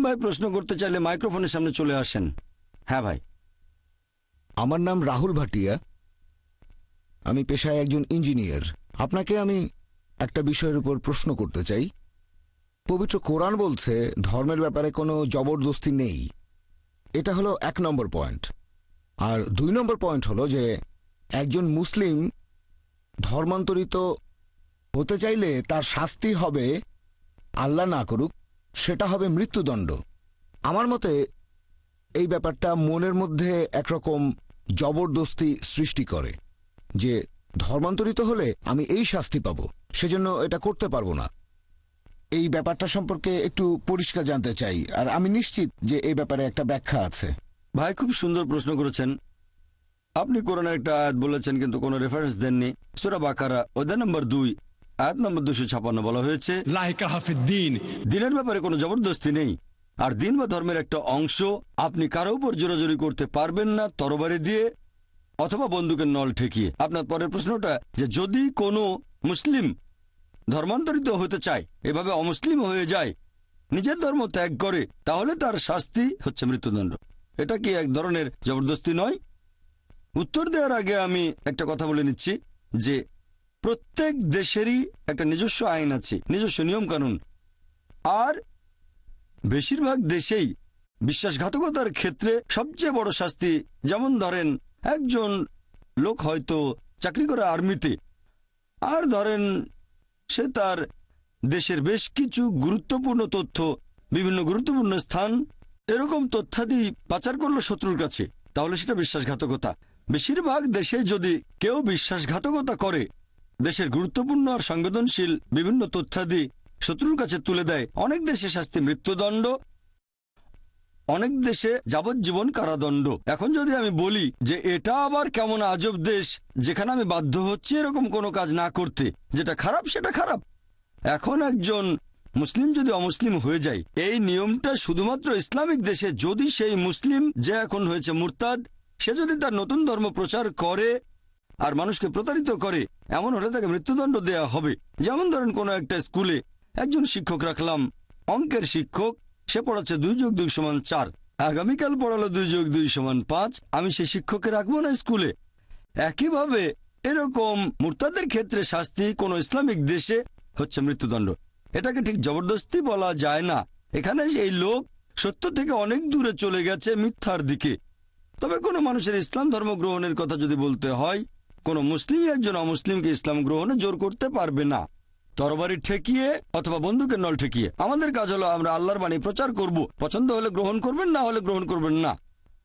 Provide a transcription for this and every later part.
অমুসলিম ভাই প্রশ্ন করতে চাইলে মাইক্রোফোনের সামনে চলে আসেন। হ্যাঁ ভাই। আমার নাম রাহুল ভাটিয়া। আমি পেশায় একজন ইঞ্জিনিয়ার। আপনাকে আমি একটা বিষয়ের উপর প্রশ্ন করতে চাই। পবিত্র কোরআন বলছে, ধর্মের ব্যাপারে কোনো জবরদস্তি নেই। এটা হলো এক নম্বর পয়েন্ট। আর দুই নম্বর পয়েন্ট হলো যে, একজন মুসলিম ধর্মান্তরিত হতে চাইলে তার শাস্তি হবে আল্লাহ না করুক সেটা হবে মৃত্যুদণ্ড। আমার মতে, এই ব্যাপারটা মনের মধ্যে একরকম জবরদস্তি সৃষ্টি করে যে ধর্মান্তরিত হলে আমি এই শাস্তি পাব, সেজন্য এটা করতে পারব না। এই ব্যাপারটা সম্পর্কে একটু পরিষ্কার জানতে চাই, আর আমি নিশ্চিত যে এই ব্যাপারে একটা ব্যাখ্যা আছে। ভাই, খুব সুন্দর প্রশ্ন করেছেন। আপনি কোরআনের একটা আয়াত বলেছেন, কিন্তু কোনো রেফারেন্স দেননি। সুরা বাকারা, অধ্যায় নম্বর দুই। আয়াত নম্বর দুশো ছাপান্ন বলা হয়েছে fi din. দিনের ব্যাপারে কোনো জবরদস্তি নেই। আর দিন বা ধর্মের একটা অংশ আপনি কারও উপর জোরাজোরি করতে পারবেন না তরবারি দিয়ে অথবা বন্দুকের নল ঠেকিয়ে। আপনার পরের প্রশ্নটা যে যদি কোনো মুসলিম ধর্মান্তরিত হতে চায় এভাবে অমুসলিম হয়ে যায় নিজের ধর্ম ত্যাগ করে তাহলে তার শাস্তি হচ্ছে মৃত্যুদণ্ড। এটা কি এক ধরনের জবরদস্তি নয়? উত্তর দেওয়ার আগে আমি একটা কথা বলে নিচ্ছি যে প্রত্যেক দেশেরই একটা নিজস্ব আইন আছে, নিজস্ব নিয়মকানুন। আর বেশিরভাগ দেশেই বিশ্বাসঘাতকতার ক্ষেত্রে সবচেয়ে বড় শাস্তি, যেমন ধরেন একজন লোক হয়তো চাকরি করে আর্মিতে, আর ধরেন সে তার দেশের বেশ কিছু গুরুত্বপূর্ণ তথ্য, বিভিন্ন গুরুত্বপূর্ণ স্থান, এরকম তথ্যাদি পাচার করল শত্রুর কাছে। তাহলে সেটা বিশ্বাসঘাতকতা। বেশিরভাগ দেশে যদি কেউ বিশ্বাসঘাতকতা করে দেশের গুরুত্বপূর্ণ আর সংবেদনশীল বিভিন্ন তথ্যাদি শত্রুর কাছে তুলে দেয়। অনেক দেশে শাস্তি মৃত্যুদণ্ড, অনেক দেশে যাবজ্জীবন কারাদণ্ড। এখন যদি আমি বলি যে এটা আবার কেমন আজব দেশ যেখানে আমি বাধ্য হচ্ছি এরকম কোনো কাজ না করতে, যেটা খারাপ সেটা খারাপ। এখন একজন মুসলিম যদি অমুসলিম হয়ে যায়, এই নিয়মটা শুধুমাত্র ইসলামিক দেশে যদি সেই মুসলিম যে এখন হয়েছে মুরতাদ, সে যদি তার নতুন ধর্ম প্রচার করে আর মানুষকে প্রতারিত করে, এমন হলে তাকে মৃত্যুদণ্ড দেয়া হবে। যেমন ধরেন কোনো একটা স্কুলে একজন শিক্ষক রাখলাম। অঙ্কের শিক্ষক, সে পড়াচ্ছে দুই যোগ দুই সমান চার। আগামীকাল পড়ালো দুই যোগ দুই সমান পাঁচ, আমি সে শিক্ষককে রাখব না স্কুলে। একইভাবে এরকম মুরতাদের ক্ষেত্রে শাস্তি কোনো ইসলামিক দেশে হচ্ছে মৃত্যুদণ্ড। এটাকে ঠিক জবরদস্তি বলা যায় না। এখানে এই লোক সত্য থেকে অনেক দূরে চলে গেছে মিথ্যার দিকে। তবে কোনো মানুষের ইসলাম ধর্ম গ্রহণের কথা যদি বলতে হয় কোনো মুসলিম একজন অমুসলিমকে ইসলাম গ্রহণে জোর করতে পারবে না। তরবারি ঠেকিয়ে অথবা বন্দুকের নল ঠেকিয়ে। আমাদের কাজ হলো আমরা আল্লাহর বাণী প্রচার করব। পছন্দ হলে গ্রহণ করবেন না হলে গ্রহণ করবেন না।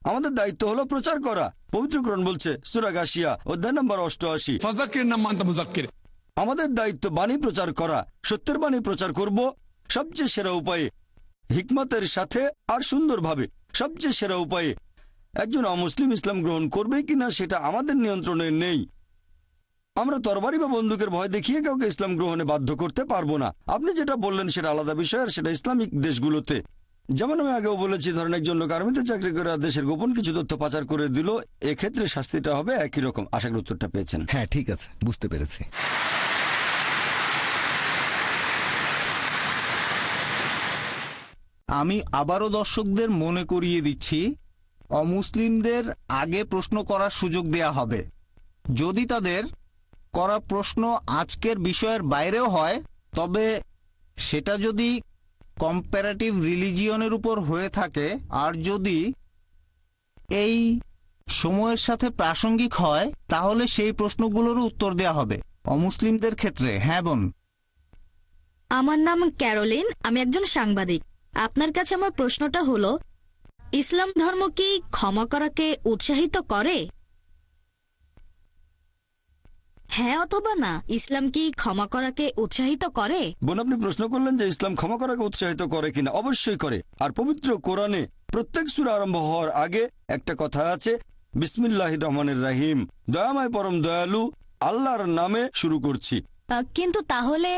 আমাদের দায়িত্ব হলো প্রচার করা। পবিত্রকরণ বলছে সুরাগাশিয়া অধ্যায় নম্বর অষ্টআশি। আমাদের দায়িত্ব বাণী প্রচার করা সত্যের বাণী প্রচার করব। সবচেয়ে সেরা উপায়ে হিকমতের সাথে আর সুন্দরভাবে। সবচেয়ে সেরা উপায়ে একজন অমুসলিম ইসলাম গ্রহণ করবে কিনা সেটা আমাদের নিয়ন্ত্রণে নেই। আমরা তরবারি বা বন্দুকের ভয় দেখিয়ে কাউকে ইসলাম গ্রহণে বাধ্য করতে পারব না। আপনি যেটা বললেন সেটা আলাদা বিষয় আর সেটা ইসলামিক দেশগুলোতে। যেমন আমি আগেও বলেছি ধরেন একজন লোক আর্মিতে চাকরি করে আর দেশের গোপন কিছু তথ্য পাচার করে দিল এক্ষেত্রে শাস্তিটা হবে একই রকম। আশা করি উত্তরটা পেয়েছেন। হ্যাঁ ঠিক আছে বুঝতে পেরেছি। আমি আবারও দর্শকদের মনে করিয়ে দিচ্ছি অমুসলিমদের আগে প্রশ্ন করার সুযোগ দেয়া হবে। যদি তাদের করা প্রশ্ন আজকের বিষয়ের বাইরেও হয়, তবে সেটা যদি কম্পারেটিভ রিলিজিয়নের উপর হয়ে থাকে, আর যদি এই সময়ের সাথে প্রাসঙ্গিক হয়, তাহলে সেই প্রশ্নগুলোরও উত্তর দেয়া হবে। অমুসলিমদের ক্ষেত্রে হ্যাঁ বোন। আমার নাম ক্যারোলিন, আমি একজন সাংবাদিক। আপনার কাছে আমার প্রশ্নটা হলো ইসলাম ধর্ম কি ক্ষমা করাকে উৎসাহিত করে? হ্যাঁ অথবা না ইসলাম কি ক্ষমা করাকে উৎসাহিত করে? বোন আপনি প্রশ্ন করলেন যে ইসলাম ক্ষমা করাকে উৎসাহিত করে কিনা। অবশ্যই করে। আর পবিত্র কোরআনে প্রত্যেক সুর আরম্ভ হওয়ার আগে একটা কথা আছে বিসমিল্লাহ রহমানের রাহিম দয়াময় পরম দয়ালু আল্লাহর নামে শুরু করছি। কিন্তু তাহলে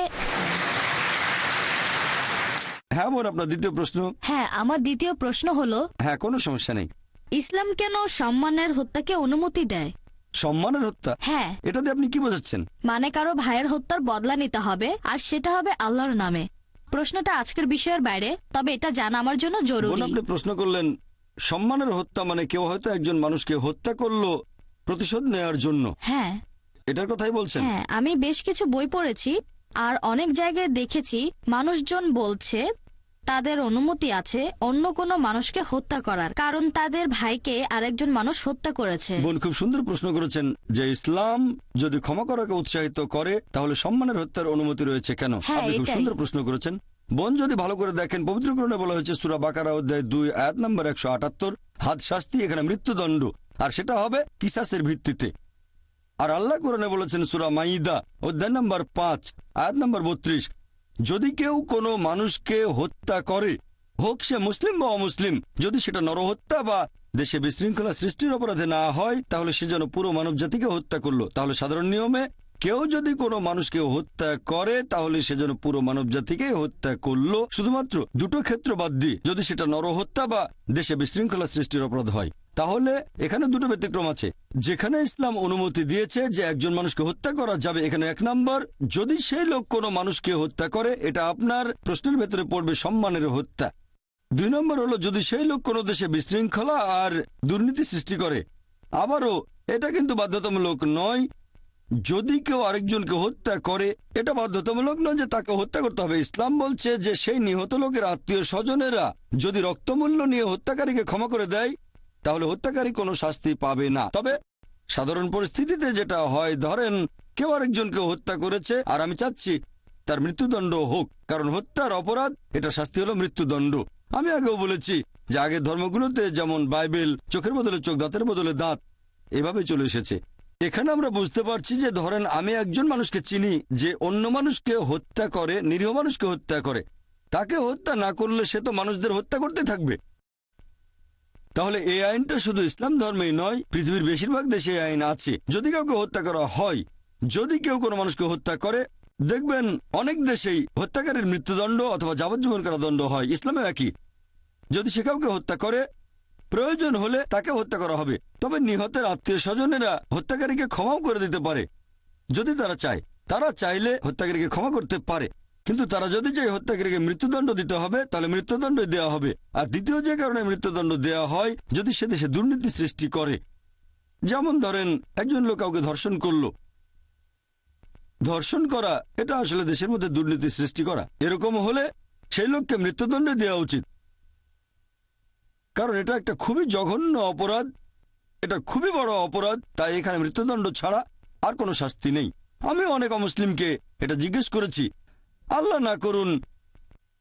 হ্যাঁ বোন আপনার দ্বিতীয় প্রশ্ন। হ্যাঁ আমার দ্বিতীয় প্রশ্ন হলো হ্যাঁ কোনো সমস্যা নেই। ইসলাম কেন সম্মানের হত্যাকে অনুমতি দেয়? সম্মানের হত্যা? হ্যাঁ। এটাতে আপনি কি বোঝাচ্ছেন? মানে কারও ভাইয়ের হত্যার বদলা নিতে হবে আর সেটা হবে আল্লাহর নামে। প্রশ্নটা আজকের বিষয়ের বাইরে তবে এটা জানা আমার জন্য বোন জরুরি আপনি প্রশ্ন করলেন সম্মানের হত্যা মানে কেউ হয়তো একজন মানুষকে হত্যা করল প্রতিশোধ নেওয়ার জন্য। হ্যাঁ। এটার কথাই বলছেন। হ্যাঁ আমি বেশ কিছু বই পড়েছি আর অনেক জায়গায় দেখেছি মানুষজন বলছে তাদের অনুমতি আছে অন্য কোনো মানুষকে হত্যা করার। কারণ তাদের ভাইকে আরেকজন মানুষ হত্যা করেছে। বোন খুব সুন্দর প্রশ্ন করেছেন যে ইসলাম যদি ক্ষমা করাকে উৎসাহিত করে তাহলে সম্মানের হত্যার অনুমতি রয়েছে কেন? হ্যাঁ, আপনি খুব এটাই। সুন্দর প্রশ্ন করেছেন। বোন যদি ভালো করে দেখেন পবিত্রকরণে বলা হয়েছে সুরা বাকারা অধ্যায় দুই আয়াত নম্বর একশো আটাত্তর হাত শাস্তি এখানে মৃত্যুদণ্ড। আর সেটা হবে কিসাসের ভিত্তিতে। আর আল্লাহ কোরআনে বলেছেন সুরা মাইদা, অধ্যায় নম্বর পাঁচ, আয়াত নম্বর বত্রিশ, যদি কেউ কোনো মানুষকে হত্যা করে, হোক সে মুসলিম বা অমুসলিম, যদি সেটা নরহত্যা বা দেশে বিশৃঙ্খলা সৃষ্টির অপরাধে না হয়, তাহলে সে যেন পুরো মানব জাতিকে হত্যা করল। তাহলে সাধারণ নিয়মে কেউ যদি কোনো মানুষকে হত্যা করে, তাহলে সে যেন পুরো মানব জাতিকে হত্যা করল। শুধুমাত্র দুটো ক্ষেত্র বাদ দিয়ে, যদি সেটা নরহত্যা বা দেশে বিশৃঙ্খলা সৃষ্টির অপরাধ হয়, তাহলে এখানে দুটো ব্যতিক্রম আছে। যেখানে ইসলাম অনুমতি দিয়েছে যে একজন মানুষকে হত্যা করা যাবে, এখানে এক নম্বর, যদি সেই লোক কোনো মানুষকে হত্যা করে, এটা আপনার প্রশ্নের ভেতরে পড়বে সম্মানের হত্যা। দুই নম্বর হলো, যদি সেই লোক কোনো দেশে বিশৃঙ্খলা আর দুর্নীতি সৃষ্টি করে, আবারও এটা কিন্তু বাধ্যতামূলক নয় যদি কেউ আরেকজনকে হত্যা করে, এটা বাধ্যতামূলক নয় যে তাকে হত্যা করতে হবে। ইসলাম বলছে যে সেই নিহত লোকের আত্মীয় স্বজনেরা যদি রক্তমূল্য নিয়ে হত্যাকারীকে ক্ষমা করে দেয়, তাহলে হত্যাকারী কোনো শাস্তি পাবে না। তবে সাধারণ পরিস্থিতিতে যেটা হয়, ধরেন কেউ আরেকজনকে হত্যা করেছে আর আমি চাচ্ছি তার মৃত্যুদণ্ড হোক, কারণ হত্যার অপরাধ, এটা শাস্তি হলো মৃত্যুদণ্ড। আমি আগেও বলেছি যে আগের ধর্মগুলোতে যেমন বাইবেল চোখের বদলে চোখ দাঁতের বদলে দাঁত, এভাবে চলে এসেছে। এখানে আমরা বুঝতে পারছি যে ধরেন আমি একজন মানুষকে চিনি, যে অন্য মানুষকে হত্যা করে, নিরীহ মানুষকে হত্যা করে। তাকে হত্যা না করলে সে তো মানুষদের হত্যা করতে থাকবে। তাহলে এই আইনটা শুধু ইসলাম ধর্মেই নয়, পৃথিবীর বেশিরভাগ দেশে এই আইন আছে। যদি কাউকে হত্যা করা হয়, যদি কেউ কোনো মানুষকে হত্যা করে, দেখবেন অনেক দেশেই হত্যাকারীর মৃত্যুদণ্ড অথবা যাবজ্জীবন কারাদণ্ড হয় ইসলামে একই। যদি সে কাউকে হত্যা করে প্রয়োজন হলে তাকে হত্যা করা হবে। তবে নিহতের আত্মীয় স্বজনেরা হত্যাকারীকে ক্ষমাও করে দিতে পারে। যদি তারা চায়, তারা চাইলে হত্যাকারীকে ক্ষমা করতে পারে। কিন্তু তারা যদি চাই হত্যাকারীকে মৃত্যুদণ্ড দিতে হবে, তাহলে মৃত্যুদণ্ড দেওয়া হবে। আর দ্বিতীয় যে কারণে মৃত্যুদণ্ড দেওয়া হয়, যদি সে দেশে দুর্নীতি সৃষ্টি করে। যেমন ধরেন, একজন লোক কাউকে ধর্ষণ করল। ধর্ষণ করা, এটা আসলে দেশের মধ্যে দুর্নীতি সৃষ্টি করা। এরকম হলে সেই লোককে মৃত্যুদণ্ড দেওয়া উচিত। কারণ এটা একটা খুবই জঘন্য অপরাধ। এটা খুবই বড় অপরাধ, তাই এখানে মৃত্যুদণ্ড ছাড়া আর কোনো শাস্তি নেই। আমি অনেক অমুসলিমকে এটা জিজ্ঞেস করেছি। আল্লাহ না করুন,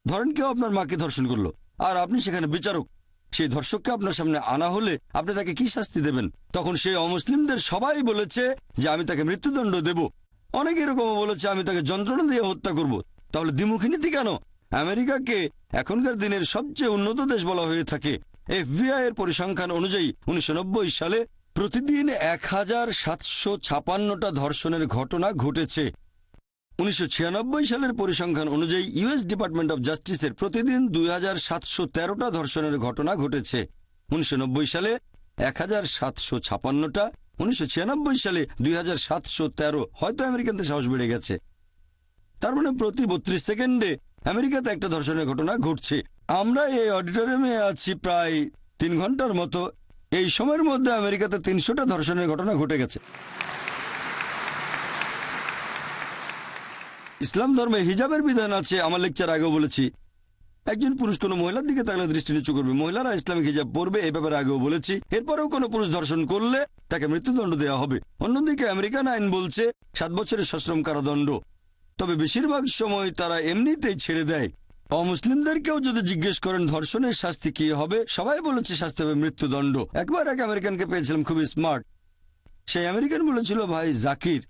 ধরেন কেউ আপনার মাকে ধর্ষণ করল, আর আপনি সেখানে বিচারক, সেই ধর্ষককে আপনার সামনে আনা হলে আপনি তাকে কি শাস্তি দেবেন? তখন সেই অমুসলিমদের সবাই বলেছে যে আমি তাকে মৃত্যুদণ্ড দেব। অনেকে এরকম বলেছে, আমি তাকে যন্ত্রণা দিয়ে হত্যা করব। তাহলে দ্বিমুখী নীতি কেন? আমেরিকাকে এখনকার দিনের সবচেয়ে উন্নত দেশ বলা হয়ে থাকে। এফবিআই এর পরিসংখ্যান অনুযায়ী উনিশশো নব্বই সালে প্রতিদিন এক হাজার সাতশো ছাপান্নটা ধর্ষণের ঘটনা ঘটেছে। উনিশশো ছিয়ানব্বই সালের পরিসংখ্যান অনুযায়ী ইউএস ডিপার্টমেন্ট অব জাস্টিসের প্রতিদিন দুই হাজার সাতশো তেরোটা ধর্ষণের ঘটনা ঘটেছে। উনিশশো নব্বই সালে এক হাজার সাতশো ছাপান্নটা, উনিশশো ছিয়ানব্বই সালে দুই হাজার সাতশো তেরো। হয়তো আমেরিকানদের সাহস বেড়ে গেছে। তার মানে প্রতি বত্রিশ সেকেন্ডে আমেরিকাতে একটা ধর্ষণের ঘটনা ঘটছে। আমরা এই অডিটোরিয়ামে আছি প্রায় তিন ঘণ্টার মতো। এই সময়ের মধ্যে আমেরিকাতে তিনশোটা ধর্ষণের ঘটনা ঘটে গেছে। ইসলাম ধর্মে হিজাবের বিধান আছে, আমার লেকচার আগেও বলেছি। একজন পুরুষ কোনো মহিলার দিকে তাহলে দৃষ্টি নিচু করবে। মহিলারা ইসলামিক হিজাব পরবে, এ ব্যাপারে আগেও বলেছি। এরপরেও কোনো পুরুষ ধর্ষণ করলে তাকে মৃত্যুদণ্ড দেওয়া হবে। অন্যদিকে আমেরিকান আইন বলছে, সাত বছরের সশ্রম কারাদণ্ড। তবে বেশিরভাগ সময় তারা এমনিতেই ছেড়ে দেয়। অমুসলিমদেরকেও যদি জিজ্ঞেস করেন, ধর্ষণের শাস্তি কি হবে? সবাই বলেছে শাস্তি হবে মৃত্যুদণ্ড। একবার এক আমেরিকানকে পেয়েছিলাম, খুবই স্মার্ট। সেই আমেরিকান বলেছিল, ভাই, জাকির,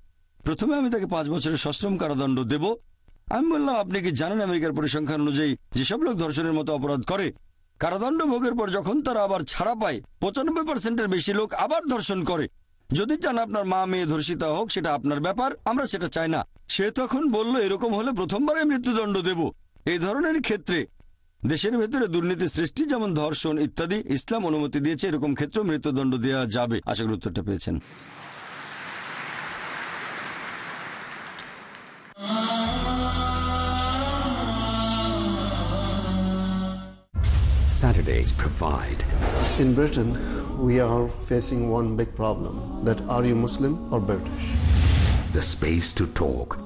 প্রথমে আমি তাকে পাঁচ বছরের সশ্রম কারাদণ্ড দেব। আমি বললাম, আপনি কি জানেন আমেরিকার পরিসংখ্যান অনুযায়ী যেসব লোক ধর্ষণের মতো অপরাধ করে, কারাদণ্ড ভোগের পর যখন তারা আবার ছাড়া পায়, পঁচানব্বই পার্সেন্টের বেশি লোক আবার ধর্ষণ করে। যদি চান আপনার মা, মেয়ে ধর্ষিতা হোক, সেটা আপনার ব্যাপার, আমরা সেটা চাই না। সে তখন বলল, এরকম হলে প্রথমবারে মৃত্যুদণ্ড দেব। এই ধরনের ক্ষেত্রে দেশের ভেতরে দুর্নীতি সৃষ্টি যেমন ধর্ষণ ইত্যাদি ইসলাম অনুমতি দিয়েছে এরকম ক্ষেত্রে মৃত্যুদণ্ড দেওয়া যাবে আশা করি উত্তরটা পেয়েছেন Saturdays provide. In Britain, we are facing one big problem that are you Muslim or British? The space to talk.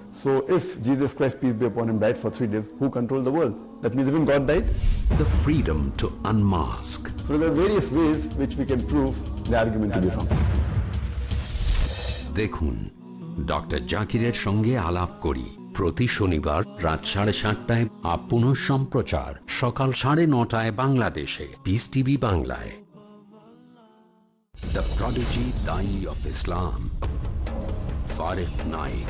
so if Jesus Christ, peace be upon him, died for three days, who controlled the world? That means even God died? The freedom to unmask. So there are various ways which we can prove the argument to be wrong. দেখুন doctor জাকিরের সঙ্গে আলাপ করি প্রতি শনিবার রাত সাড়ে সাতটায় আপন সম্প্রচার সকাল সাড়ে নটায় বাংলাদেশে পিস টিভি বাংলায় দ্য প্রডিজি দাই অফ ইসলাম ফারেক Naik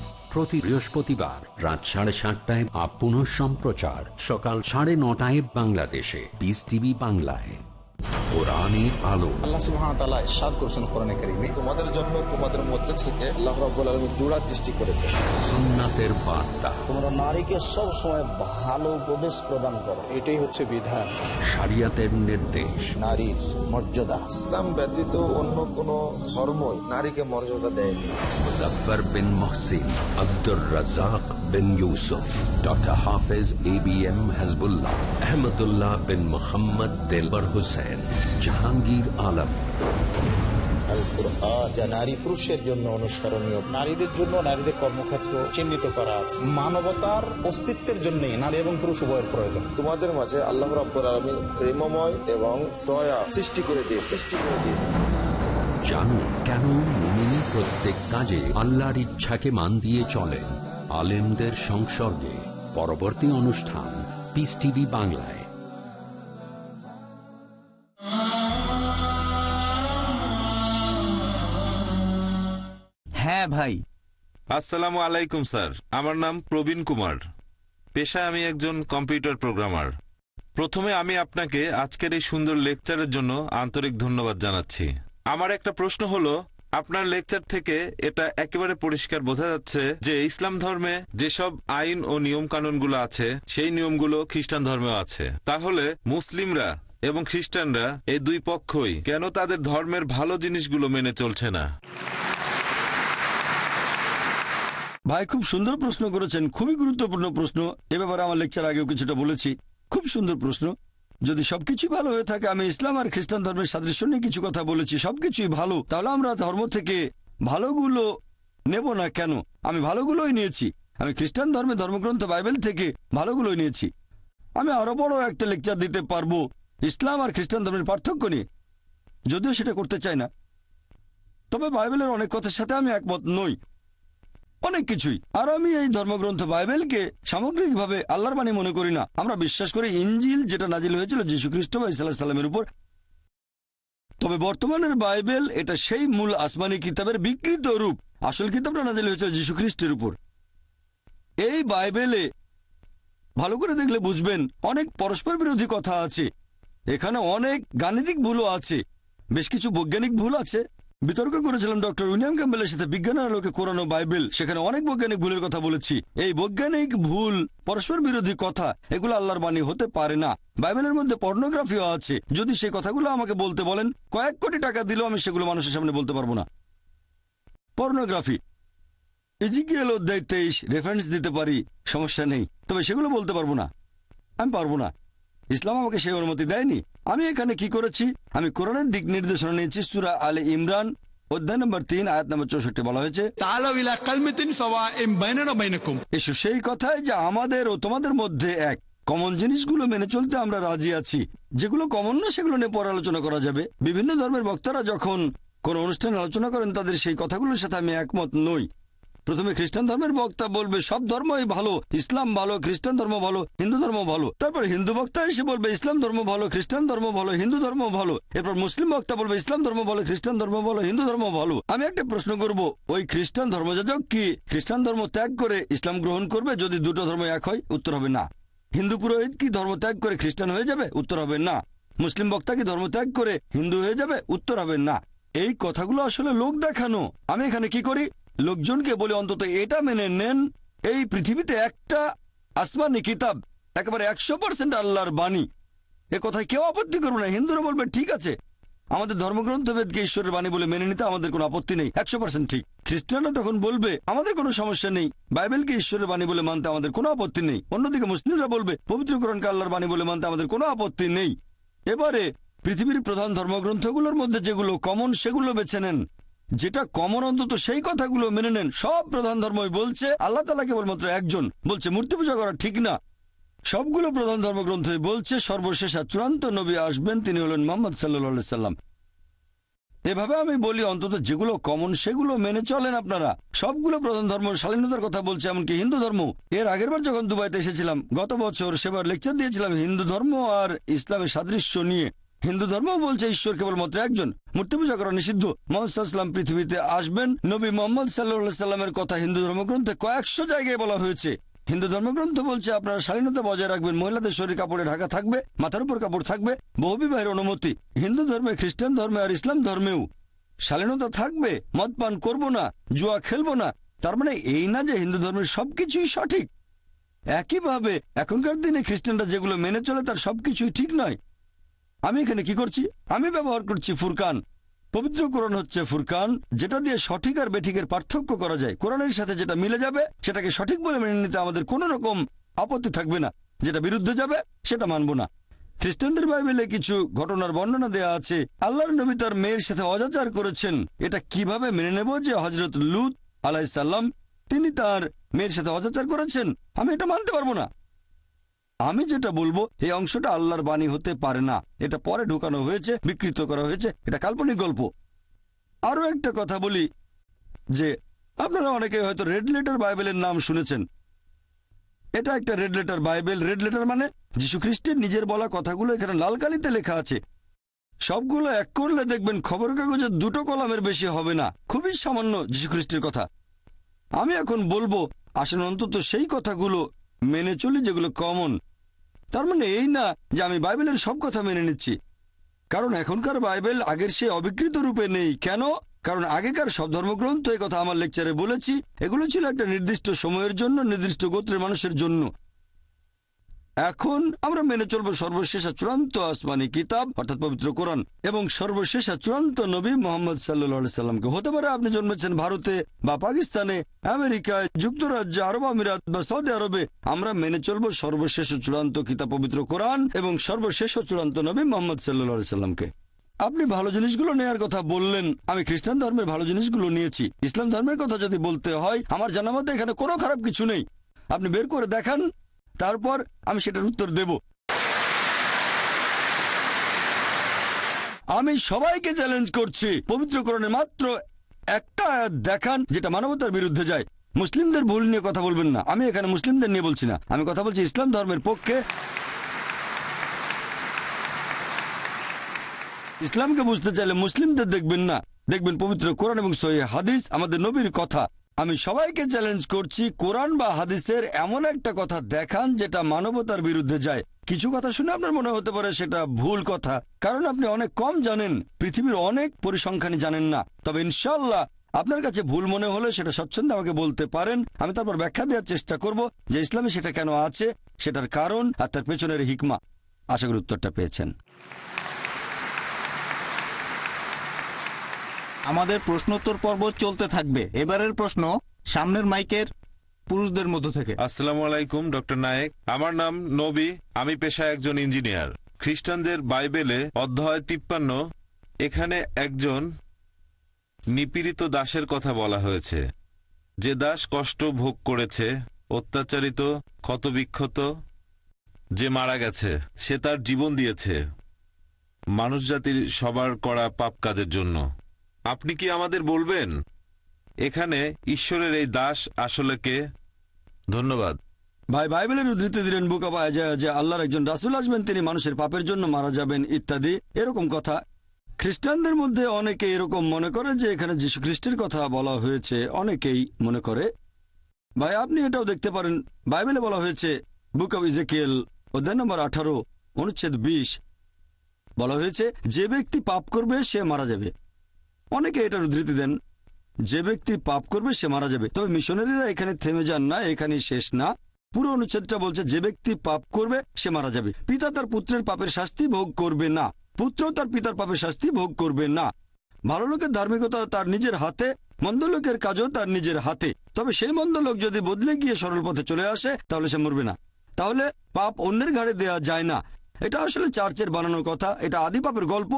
প্রতি বৃহস্পতিবার রাত সাড়ে সাতটায় আপ সম্প্রচার সকাল সাড়ে নটায় বাংলাদেশে। বিস টিভি বাংলায়। কোরআনের আলো। আল্লাহ সুবহানাহু ওয়া তাআলা ইরশাদ করেছেন কোরআনে কারীমে। তোমাদের জন্য তোমাদের মধ্যে থেকে আল্লাহ রাব্বুল আলামিন জোড়া সৃষ্টি করেছেন সুন্নাতের বার্তা। তোমরা নারীকে সব সময় ভালো উপদেশ প্রদান করো। এটাই হচ্ছে বিধান। শরিয়তের নির্দেশ। নারীর মর্যাদা। ইসলাম ব্যতীত অন্য কোন ধর্মই নারীকে মর্যাদা দেয়নি। Bin Mohsin Abdur Bin Yusuf doctor Hafez A B M Hazbullah Ahmadullah Bin Mohammad Delwar Hussain Jahangir Alam Al Quran যা নারী পুরুষের জন্য অনুসরণীয়। নারীদের জন্য নারীদের কর্মক্ষেত্র চিহ্নিত করা আছে। মানবতার অস্তিত্বের জন্য নারী এবং পুরুষ উভয়ের প্রয়োজন। তোমাদের মাঝে আল্লাহ রাব্বুল আলামিন প্রেমময় এবং দয়া সৃষ্টি করে দিয়ে সৃষ্টি করে দিয়েছে জানুন কেন প্রত্যেক কাজে আল্লাহর ইচ্ছাকে মান দিয়ে চলেন আলেমদের সংসর্গে পরবর্তী অনুষ্ঠান পিস টিভি বাংলায়। হ্যাঁ ভাই। আসসালামু আলাইকুম স্যার। আমার নাম প্রবীণ কুমার। পেশায় আমি একজন কম্পিউটার প্রোগ্রামার। প্রথমে আমি আপনাকে আজকের এই সুন্দর লেকচারের জন্য আন্তরিক ধন্যবাদ জানাচ্ছি। আমার একটা প্রশ্ন হলো আপনার লেকচার থেকে এটা একেবারে পরিষ্কার বোঝা যাচ্ছে যে ইসলাম ধর্মে যেসব আইন ও নিয়ম কানুনগুলো আছে, সেই নিয়মগুলো খ্রিস্টান ধর্মেও আছে। তাহলে মুসলিমরা এবং খ্রিস্টানরা এই দুই পক্ষই কেন তাদের ধর্মের ভালো জিনিসগুলো মেনে চলছে না? ভাই, খুব সুন্দর প্রশ্ন করেছেন। খুবই গুরুত্বপূর্ণ প্রশ্ন। এ ব্যাপারে আমার লেকচার আগেও কিছুটা বলেছি। খুব সুন্দর প্রশ্ন। যদি সবকিছু ভালো হয়ে থাকে, আমি ইসলাম আর খ্রিস্টান ধর্মের সাদৃশ্য নিয়ে কিছু কথা বলেছি, সবকিছুই ভালো, তাহলে আমরা ধর্ম থেকে ভালোগুলো নেব না কেন? আমি ভালোগুলোই নিয়েছি। আমি খ্রিস্টান ধর্মে ধর্মগ্রন্থ, বাইবেল থেকে ভালোগুলোই নিয়েছি। আমি আরও বড় একটা লেকচার দিতে পারব, ইসলাম আর খ্রিস্টান ধর্মের পার্থক্য নিয়ে। যদিও সেটা করতে চাই না। তবে বাইবেলের অনেক কথার সাথে আমি একমত নই। অনেক কিছুই। আর আমি এই ধর্মগ্রন্থ বাইবেলকে সামগ্রিকভাবে আল্লাহর বাণী মনে করি না। আমরা বিশ্বাস করি ইঞ্জিল যেটা নাজিল হয়েছিল যীশু খ্রিস্ট বা ইসাল্লাহ সাল্লামের উপর। তবে বর্তমানের বাইবেল এটা সেই মূল আসমানি কিতাবের বিকৃত রূপ। আসল কিতাবটা নাজিল হয়েছিল যীশু খ্রিস্টের উপর। এই বাইবেলে ভালো করে দেখলে বুঝবেন অনেক পরস্পর বিরোধী কথা আছে। এখানে অনেক গাণিতিক ভুলও আছে। বেশ কিছু বৈজ্ঞানিক ভুল আছে। বিতর্ক করেছিলাম ডক্টর উইলিয়াম ক্যাম্বেলের সাথে বিজ্ঞানের আলোকে কোরআন বাইবেল। সেখানে অনেক বৈজ্ঞানিক ভুলের কথা বলেছি। এই বৈজ্ঞানিক ভুল, পরস্পর বিরোধী কথা, এগুলো আল্লাহর বাণী হতে পারে না। বাইবেলের মধ্যে পর্নোগ্রাফিও আছে। যদি সেই কথাগুলো আমাকে বলতে বলেন, কয়েক কোটি টাকা দিলেও আমি সেগুলো মানুষের সামনে বলতে পারব না। পর্নোগ্রাফি। ইজিকিএল অধ্যায় তেইশ রেফারেন্স দিতে পারি, সমস্যা নেই। তবে সেগুলো বলতে পারব না। আমি পারব না। ইসলাম আমাকে সেই অনুমতি দেয়নি। আমি এখানে কি করেছি? আমি কোরআনের দিক নির্দেশনা নিয়েছি সুরা আলী ইমরান অধ্যায় নম্বর তিন আয়াত নম্বর চৌষট্টি বলা হয়েছে। এসো সেই কথায় যে আমাদের ও তোমাদের মধ্যে এক। কমন জিনিসগুলো মেনে চলতে আমরা রাজি আছি। যেগুলো কমন না সেগুলো নিয়ে পরালোচনা করা যাবে। বিভিন্ন ধর্মের বক্তারা যখন কোন অনুষ্ঠানে আলোচনা করেন তাদের সেই কথাগুলোর সাথে আমি একমত নই। প্রথমে খ্রিস্টান ধর্মের বক্তা বলবে, সব ধর্মই ভালো, ইসলাম ভালো, খ্রিস্টান ধর্ম ভালো, হিন্দু ধর্ম ভালো। তারপর হিন্দু বক্তা এসে বলবে, ইসলাম ধর্ম ভালো, খ্রিস্টান ধর্ম ভালো, হিন্দু ধর্ম ভালো। এরপর মুসলিম বক্তা বলবে, ইসলাম ধর্ম ভালো, খ্রিস্টান ধর্ম ভালো, হিন্দু ধর্ম ভালো। আমি একটা প্রশ্ন করব, ওই খ্রিস্টান ধর্মযাজক কি খ্রিস্টান ধর্ম ত্যাগ করে ইসলাম গ্রহণ করবে? যদি দুটো ধর্ম এক হয়, উত্তর হবে না। হিন্দু পুরোহিত কি ধর্ম ত্যাগ করে খ্রিস্টান হয়ে যাবে? উত্তর হবে না। মুসলিম বক্তা কি ধর্ম ত্যাগ করে হিন্দু হয়ে যাবে? উত্তর হবে না। এই কথাগুলো আসলে লোক দেখানো। আমি এখানে কি করি? লোকজনকে বলে অন্তত এটা মেনে নেন, এই পৃথিবীতে একটা আসমানি কিতাব, একেবারে একশো পার্সেন্ট আল্লাহর বাণী। এ কথায় কেউ আপত্তি করবে না, হিন্দুরা বলবে, ঠিক আছে। আমাদের ধর্মগ্রন্থবেদকে ঈশ্বরের বাণী বলে মেনে নিতে আমাদের কোনো আপত্তি নেই, একশো পার্সেন্ট ঠিক। খ্রিস্টানরা তখন বলবে, আমাদের কোনো সমস্যা নেই। বাইবেলকে ঈশ্বরের বাণী বলে মানতে আমাদের কোনো আপত্তি নেই। অন্যদিকে মুসলিমরা বলবে পবিত্রকরণকে আল্লাহর বাণী বলে মানতে আমাদের কোনো আপত্তি নেই। এবারে পৃথিবীর প্রধান ধর্মগ্রন্থগুলোর মধ্যে যেগুলো কমন সেগুলো বেছে নেন। যেটা কমন অন্তত সেই কথাগুলো মেনে নেন। সব প্রধান ধর্মই বলছে, আল্লাহ তালা কেবলমাত্র একজন। বলছে, মূর্তি পূজা করা ঠিক না। সবগুলো প্রধান ধর্মগ্রন্থই বলছে, সর্বশেষ আর চূড়ান্ত নবী আসবেন, তিনি হলেন মোহাম্মদ সাল্লা সাল্লাম। এভাবে আমি বলি, অন্তত যেগুলো কমন সেগুলো মেনে চলেন আপনারা। সবগুলো প্রধান ধর্ম স্বাধীনতার কথা বলছে, এমনকি হিন্দু ধর্ম। এর আগের বার যখন দুবাইতে এসেছিলাম, গত বছর সেবার লেকচার দিয়েছিলাম হিন্দু ধর্ম আর ইসলামের সাদৃশ্য নিয়ে। হিন্দু ধর্ম বলছে ঈশ্বর কেবলমাত্র একজন। মূর্তি পূজা করা নিষিদ্ধ। মোহাম্মদ সাল্লাম পৃথিবীতে আসবেন। নবী মোহাম্মদ সাল্লাহ সাল্লামের কথা হিন্দু ধর্মগ্রন্থে কয়েকশো জায়গায় বলা হয়েছে। হিন্দু ধর্মগ্রন্থ বলছে, আপনারা শালীনতা বজায় রাখবেন, মহিলাদের শরীর কাপড়ে ঢাকা থাকবে, মাথার উপর কাপড় থাকবে, বহু বিবাহের অনুমতি। হিন্দু ধর্মে, খ্রিস্টান ধর্মে আর ইসলাম ধর্মেও। শালীনতা থাকবে, মদ পান করব না, জুয়া খেলব না। তার মানে এই না যে হিন্দু ধর্মের সবকিছুই সঠিক। একইভাবে এখনকার দিনে খ্রিস্টানরা যেগুলো মেনে চলে তার সবকিছুই ঠিক নয়। আমি এখানে কি করছি? আমি ব্যবহার করছি ফুরকান। পবিত্র কোরআন হচ্ছে ফুরকান, যেটা দিয়ে সঠিক আর বেঠিকের পার্থক্য করা যায়। কোরআনের সাথে যেটা মিলে যাবে, সেটাকে সঠিক বলে মেনে নিতে আমাদের কোনো রকম আপত্তি থাকবে না। যেটা বিরুদ্ধে যাবে, সেটা মানব না। খ্রিস্টানদের বাইবেলে কিছু ঘটনার বর্ণনা দেয়া আছে। আল্লাহর নবী তার মেয়ের সাথে অজাচার করেছেন। এটা কীভাবে মেনে নেব যে হজরত লুত আলাইসাল্লাম তিনি তার মেয়ের সাথে অজাচার করেছেন? আমি এটা মানতে পারব না। আমি যেটা বলব, এই অংশটা আল্লাহর বাণী হতে পারে না। এটা পরে ঢুকানো হয়েছে, বিকৃত করা হয়েছে, এটা কাল্পনিক গল্প। আরও একটা কথা বলি, যে আপনারা অনেকে হয়তো রেড লেটার বাইবেলের নাম শুনেছেন। এটা একটা red letter Bible red letter মানে খ্রিস্টের নিজের বলা কথাগুলো এখানে লাল কালিতে লেখা আছে। সবগুলো এক করলে দেখবেন খবর কাগজে দুটো কলামের বেশি হবে না। খুবই সামান্য খ্রিস্টের কথা। আমি এখন বলব আসলে অন্তত সেই কথাগুলো মেনে চলি যেগুলো কমন তার মানে এই না যে আমি বাইবেলের সব কথা মেনে নিচ্ছি। কারণ এখনকার বাইবেল আগের সে অবিকৃত রূপে নেই। কেন? কারণ আগেকার সব ধর্মগ্রন্থ এই কথা আমার লেকচারে বলেছি। এগুলো ছিল একটা নির্দিষ্ট সময়ের জন্য, নির্দিষ্ট গোত্রের মানুষের জন্য। এখন আমরা মেনে চলবো সর্বশেষ চূড়ান্ত আসমানি কিতাব, অর্থাৎ পবিত্র কোরআন, এবং সর্বশেষ চূড়ান্ত নবী মোহাম্মদ সাল্লা সাল্লামকে হতে পারে আপনি জন্মেছেন ভারতে বা পাকিস্তানে, আমেরিকায়, যুক্তরাজ্য, আরব আমিরাত বা সৌদি আরবে। আমরা মেনে চলবো সর্বশেষ চূড়ান্ত কিতাব, পবিত্র কোরআন, এবং সর্বশেষ চূড়ান্ত নবী মোহাম্মদ সাল্লা সাল্লামকে আপনি ভালো জিনিসগুলো নেয়ার কথা বললেন, আমি খ্রিস্টান ধর্মের ভালো জিনিসগুলো নিয়েছি। ইসলাম ধর্মের কথা যদি বলতে হয়, আমার জানা মতে এখানে কোনো খারাপ কিছু নেই। আপনি বের করে দেখান তারপর আমি সেটার উত্তর দেব। আমি সবাইকে চ্যালেঞ্জ করছি। পবিত্রকরণের মাত্র একটা আয়াত দেখান, যেটা মানবতার বিরুদ্ধে যায়। মুসলিমদের ভুল নিয়ে কথা বলবেন না। আমি এখানে মুসলিমদের নিয়ে বলছি না। আমি কথা বলছি ইসলাম ধর্মের পক্ষে। ইসলামকে বুঝতে চাইলে মুসলিমদের দেখবেন না। দেখবেন পবিত্র কোরআন এবং সহি হাদিস আমাদের নবীর কথা। আমি সবাইকে চ্যালেঞ্জ করছি, কোরআন বা হাদিসের এমন একটা কথা দেখান যেটা মানবতার বিরুদ্ধে যায়। কিছু কথা শুনে আপনার মনে হতে পারে সেটা ভুল কথা, কারণ আপনি অনেক কম জানেন, পৃথিবীর অনেক পরিসংখ্যানই জানেন না। তবে ইনশাল্লাহ আপনার কাছে ভুল মনে হলে সেটা স্বচ্ছন্দে আমাকে বলতে পারেন, আমি তারপর ব্যাখ্যা দেওয়ার চেষ্টা করব যে ইসলামে সেটা কেন আছে, সেটার কারণ আর তার পেছনের হিকমা। আশা করি উত্তরটা পেয়েছেন। আমাদের প্রশ্নোত্তর পর্ব চলতে থাকবে। এবারের প্রশ্ন সামনের মাইকের পুরুষদের মধ্য থেকে। আসসালামু আলাইকুম, ডক্টর নায়েক। আমার নাম নবী, আমি পেশায় একজন ইঞ্জিনিয়ার। খ্রিস্টানদের বাইবেলে অধ্যায় তিপ্পান্ন, এখানে একজন নিপীড়িত দাসের কথা বলা হয়েছে। যে দাস কষ্ট ভোগ করেছে, অত্যাচারিত, ক্ষতবিক্ষত, যে মারা গেছে, সে তার জীবন দিয়েছে। মানুষ জাতির সবার করা পাপ কাজের জন্য। আপনি কি আমাদের বলবেন? এখানে ঈশ্বরের এই দাস আসলে কে? ধন্যবাদ। ভাই, বাইবেলের উদ্ধৃতি দিলেন বুক অব যে আল্লাহর একজন রাসুল আসবেন, তিনি মানুষের পাপের জন্য মারা যাবেন ইত্যাদি। এরকম কথা। খ্রিস্টানদের মধ্যে অনেকে এরকম মনে করে যে, এখানে যীশু খ্রিস্টের কথা বলা হয়েছে। অনেকেই মনে করে। ভাই, আপনি এটাও দেখতে পারেন। বাইবেলে বলা হয়েছে, বুক অব ইজেকিয়েল, অধ্যায় নম্বর আঠারো, অনুচ্ছেদ বিশ। বলা হয়েছে, যে ব্যক্তি পাপ করবে, সে মারা যাবে। অনেকে এটার উদ্ধৃতি দেন, যে ব্যক্তি পাপ করবে, সে মারা যাবে। তবে মিশনারিরা এখানে থেমে যান না এখানে শেষ না। পুরো অনুচ্ছেদটা বলছে, যে ব্যক্তি পাপ করবে, সে মারা যাবে। পিতা তার পুত্রের পাপের শাস্তি ভোগ করবে না। পুত্র তার পিতার পাপের শাস্তি ভোগ করবে না। ভালো লোকের ধার্মিকতা তার নিজের হাতে, মন্দ লোকের কাজও তার নিজের হাতে। তবে সেই মন্দ লোক যদি বদলে গিয়ে সরল পথে চলে আসে, তাহলে সে মরবে না। তাহলে পাপ অন্যের ঘাড়ে দেয়া যায় না। এটা আসলে চার্চের বানানো কথা, এটা আদি পাপের গল্প।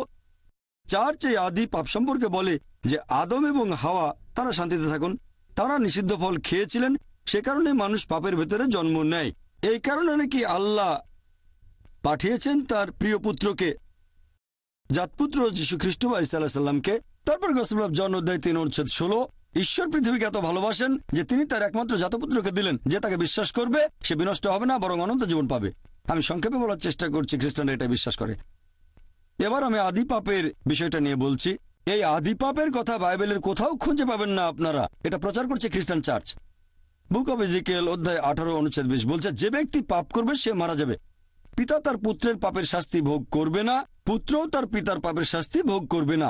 চার্চ আদি পাপ সম্পর্কে বলে যে আদম এবং হাওয়া, তারা শান্তিতে থাকুন। তারা নিষিদ্ধ ফল খেয়েছিলেন, সে কারণে মানুষ পাপের ভেতরে জন্ম নেয়। এই কারণে নাকি আল্লাহ পাঠিয়েছেন তার প্রিয় পুত্রকে। জাতপুত্র যীশু খ্রিস্ট বা ইসাল্লাহ সাল্লামকে তারপর গসলাভ জন অধ্যায় তিন, অনুচ্ছেদ ষোলো। ঈশ্বর পৃথিবীকে এত ভালোবাসেন যে তিনি তার একমাত্র জাতপুত্রকে দিলেন। যে তাকে বিশ্বাস করবে, সে বিনষ্ট হবে না, বরং অনন্ত জীবন পাবে। আমি সংক্ষেপে বলার চেষ্টা করছি, খ্রিস্টানরা এটা বিশ্বাস করে। এবার আমি আদি পাপের বিষয়টা নিয়ে বলছি। এই আদি পাপের কথা বাইবেলের কোথাও খুঁজে পাবেন না আপনারা। এটা প্রচার করছে খ্রিস্টান চার্চ। বুক অব ইজিকেল অধ্যায় আঠারো, অনুচ্ছেদ বিশ বলছে, যে ব্যক্তি পাপ করবে, সে মারা যাবে। পিতা তার পুত্রের পাপের শাস্তি ভোগ করবে না, পুত্রও তার পিতার পাপের শাস্তি ভোগ করবে না।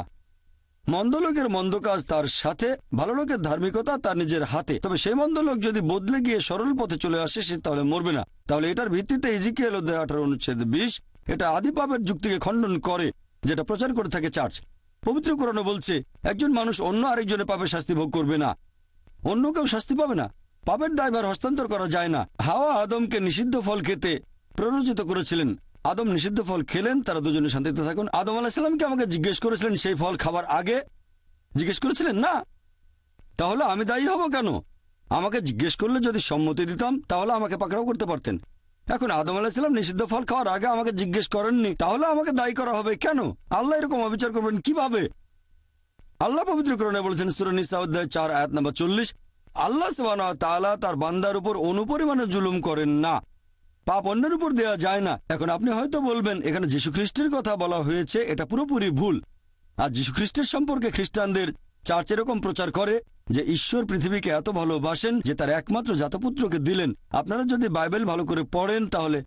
মন্দ লোকের মন্দ কাজ তার সাথে, ভালো লোকের ধার্মিকতা তার নিজের হাতে। তবে সেই মন্দ লোক যদি বদলে গিয়ে সরল পথে চলে আসে, সে তাহলে মরবে না। তাহলে এটার ভিত্তিতে ইজিকেল অধ্যায় আঠারো, অনুচ্ছেদ বিশ এটা আদি পাপের যুক্তিকে খণ্ডন করে, যেটা প্রচার করে থাকে চার্চ। পবিত্র কোরআনে বলছে, একজন মানুষ অন্য আরেকজনের পাপের শাস্তি ভোগ করবে না। অন্য কেউ শাস্তি পাবে না। পাপের দায়ভার হস্তান্তর করা যায় না। হাওয়া আদমকে নিষিদ্ধ ফল খেতে প্ররোচিত করেছিলেন। আদম নিষিদ্ধ ফল খেলেন, তারা দুজনে শান্তিতে থাকুন। আদম আলাহিসাল্লামকে আমাকে জিজ্ঞেস করেছিলেন, সেই ফল খাবার আগে জিজ্ঞেস করেছিলেন? না। তাহলে আমি দায়ী হব কেন? আমাকে জিজ্ঞেস করলে যদি সম্মতি দিতাম, তাহলে আমাকে পাকড়াও করতে পারতেন। এখন আদম আলাহিসাল্লাম নিষিদ্ধ ফল খাওয়ার আগে আমাকে জিজ্ঞেস করেননি। তাহলে আমাকে দায়ী করা হবে কেন? আল্লাহ এরকম অবিচার করবেন কীভাবে? আল্লাহ পবিত্রকরণে বলেছেন সুরনিসা অধ্যায় চার, আয়াত নম্বর চল্লিশ, আল্লাহ তাআলা তার বান্দার উপর অনুপরিমাণে জুলুম করেন না। পাপ অন্যের উপর দেওয়া যায় না। এখন আপনি হয়তো বলবেন, এখানে যীশু খ্রিস্টের কথা বলা হয়েছে, এটা পুরোপুরি ভুল। আর যীশু খ্রিস্টের সম্পর্কে খ্রিস্টানদের চার্চ এরকম প্রচার করে যে ঈশ্বর পৃথিবীকে এত ভালোবাসেন যে তার একমাত্র জাতপুত্রকে দিলেন। আপনারা যদি বাইবেল ভালো করে পড়েন তাহলে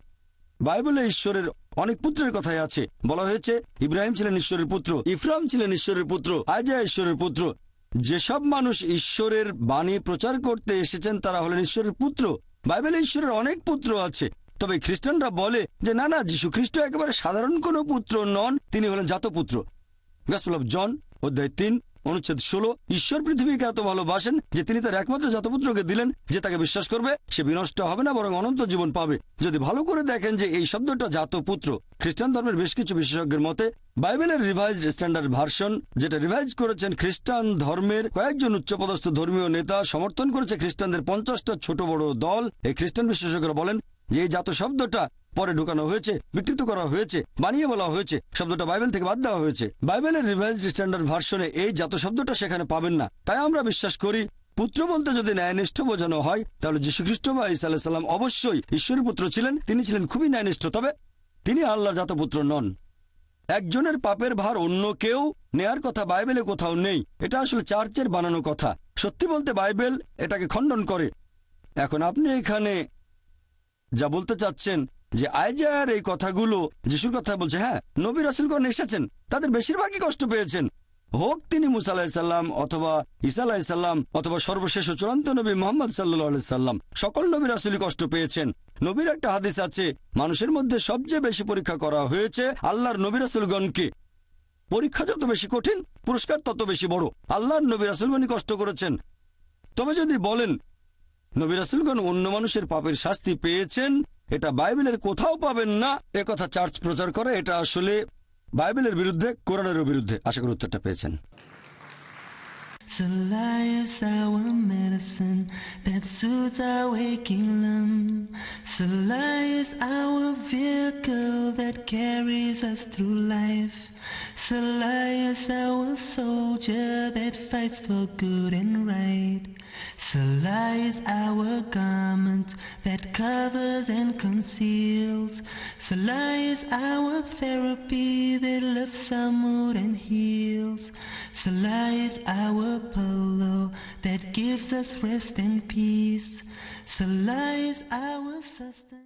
বাইবেলে ঈশ্বরের অনেক পুত্রের কথাই আছে। বলা হয়েছে, ইব্রাহিম ছিলেন ঈশ্বরের পুত্র, ইফরাম ছিলেন ঈশ্বরের পুত্র আজা ঈশ্বরের পুত্র। যেসব মানুষ ঈশ্বরের বাণী প্রচার করতে এসেছেন তারা হলেন ঈশ্বরের পুত্র। বাইবেলে ঈশ্বরের অনেক পুত্র আছে। তবে খ্রিস্টানরা বলে যে, না না যীশু খ্রিস্ট একেবারে সাধারণ কোনো পুত্র নন, তিনি হলেন জাতপুত্র। গসপেল অফ জন অধ্যায় তিন। অনুচ্ছেদ ষোলো, ঈশ্বর পৃথিবীকে এত ভালোবাসেন যে তিনি তার একমাত্র জাতপুত্রকে দিলেন, যে তাকে বিশ্বাস করবে, সে বিনষ্ট হবে না, বরং অনন্ত জীবন পাবে। যদি ভালো করে দেখেন যে এই শব্দটা জাতপুত্র, খ্রিস্টান ধর্মের বেশ কিছু বিশেষজ্ঞের মতে, বাইবেলের রিভাইজ স্ট্যান্ডার্ড ভার্সন যেটা রিভাইজ করেছেন খ্রিস্টান ধর্মের কয়েকজন উচ্চপদস্থ ধর্মীয় নেতা, সমর্থন করেছে খ্রিস্টানদের পঞ্চাশটা ছোট বড় দল। এই খ্রিস্টান বিশেষজ্ঞরা বলেন যে জাত শব্দটা পরে ঢুকানো হয়েছে, বিকৃত করা হয়েছে, বানিয়ে বলা হয়েছে, শব্দটা বাইবেল থেকে বাদ দেওয়া হয়েছে। বাইবেলের রিভাইজ স্ট্যান্ডার্ড ভার্সনে এই জাত শব্দটা সেখানে পাবেন না। তাই আমরা বিশ্বাস করি, পুত্র বলতে যদি ন্যায়নিষ্ঠ বোঝানো হয়, তাহলে যীশুখ্রিস্ট বা ইসা সাল্লাম অবশ্যই ঈশ্বরের পুত্র ছিলেন, তিনি ছিলেন খুবই ন্যায়নিষ্ঠ, তবে তিনি আল্লাহর জাতপুত্র নন। একজনের পাপের ভার অন্য কেউ নেয়ার কথা বাইবেলে কোথাও নেই, এটা আসলে চার্চের বানানো কথা। সত্যি বলতে বাইবেল এটাকে খণ্ডন করে। এখন আপনি এখানে যা বলতে চাচ্ছেন যে আইজার এই কথাগুলো যিশুর কথা বলছে হ্যাঁ নবী রাসুলগণ এসেছেন, তাদের বেশিরভাগই কষ্ট পেয়েছেন। হোক তিনি মুসা আলাহিসাল্লাম অথবা ইসা আলাহিসাল্লাম অথবা সর্বশেষ চূড়ান্ত নবী মোহাম্মদ সাল্লাহ সাল্লাম, সকল নবী রাসুলই কষ্ট পেয়েছেন। নবীর একটা হাদিস আছে, মানুষের মধ্যে সবচেয়ে বেশি পরীক্ষা করা হয়েছে আল্লাহর নবী রাসুলগণকে। পরীক্ষা যত বেশি কঠিন, পুরস্কার তত বেশি বড়। আল্লাহর নবী রাসুলগণই কষ্ট করেছেন। তবে যদি বলেন নবী রাসুলগণ অন্য মানুষের পাপের শাস্তি পেয়েছেন, এটা বাইবেলের কোথাও পাবেন না কথা চার্চ প্রচার করে, এটা আসলে বাইবেলের বিরুদ্ধে, কোরআনেরও বিরুদ্ধে আশা করি উত্তরটা পেয়েছেন Salah is our medicine that soothes our waking limb. Salah is our vehicle that carries us through life. Salah is our soldier that fights for good and right. Salah is our garment that covers and conceals. Salah is our therapy that lifts our mood and heals. Salah is our pillow that gives us rest and peace. Salah is our sustenance.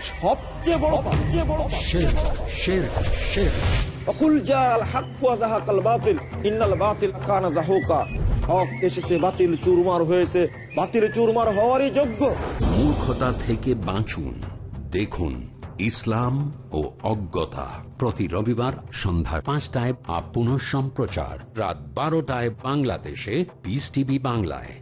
সবচেয়ে বড় সবচেয়ে বড় শিরক শিরক শিরক অকুল জাল হাক ওয়া যাহাকাল বাতিল ইন্নাল বাতিল কানা যাহুকা হক এসেছে বাতিল চুরমার হয়েছে। বাতিল চুরমার হওয়ারই যোগ্য। মূর্খতা থেকে বাঁচুন। দেখুন ইসলাম ও অজ্ঞতা প্রতি রবিবার সন্ধ্যা পাঁচটায় আপ পুনঃ সম্প্রচার রাত বারোটায় বাংলাদেশে পিস টিভি বাংলায়।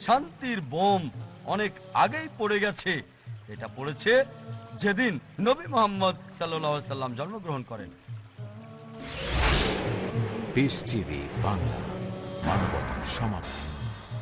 শান্তির বোম অনেক আগেই পড়ে গেছে। এটা পড়েছে যেদিন নবী মোহাম্মদ সাল্লাহ সাল্লাম জন্মগ্রহণ করেন। বাংলা, মানবতার সমাধান